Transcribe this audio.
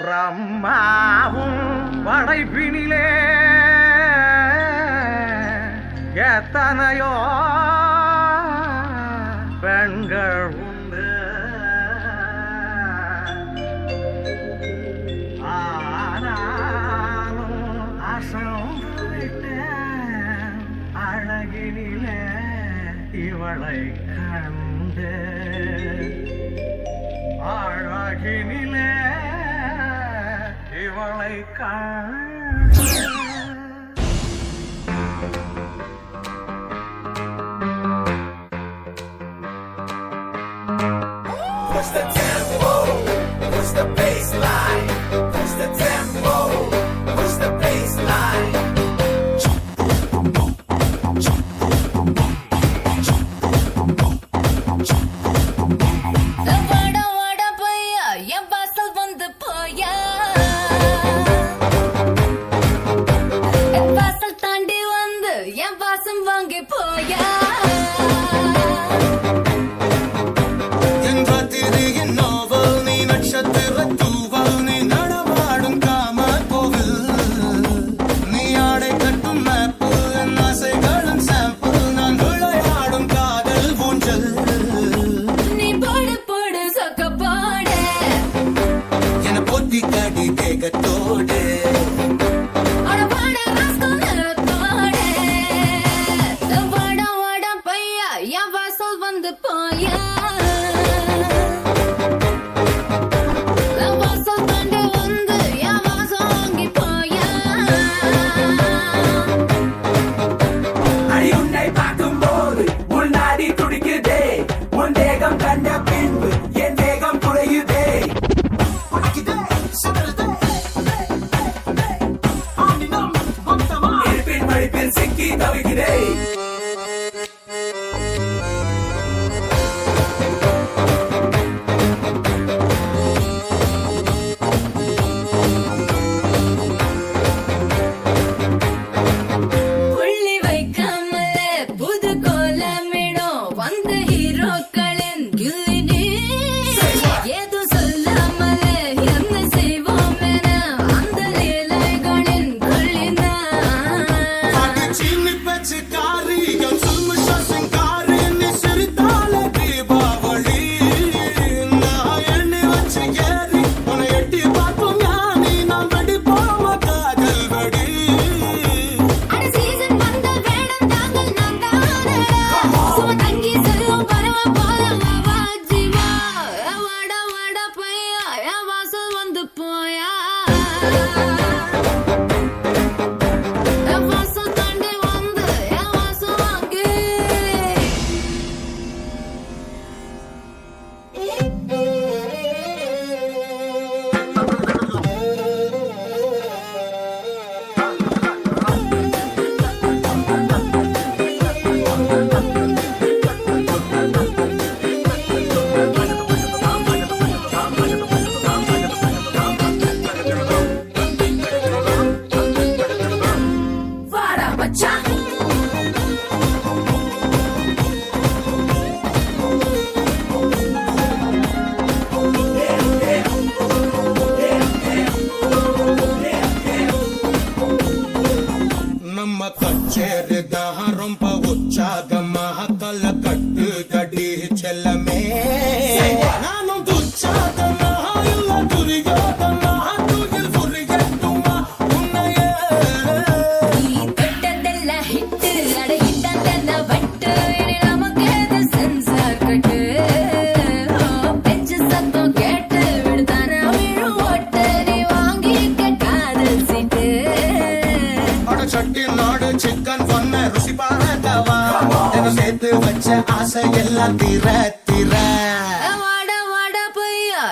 பிரம்மாவும் படைப்பினிலே எத்தனையோ பெண்கள் உண்டு. ஆனாலும் அசனம் விட்ட அழகினில இவளை கண்டு. அழகினிலே What's the tempo? தேகத்தோடு days. சேர்த்து வச்ச ஆசை எல்லாம் திர திர வாட வாட பையா.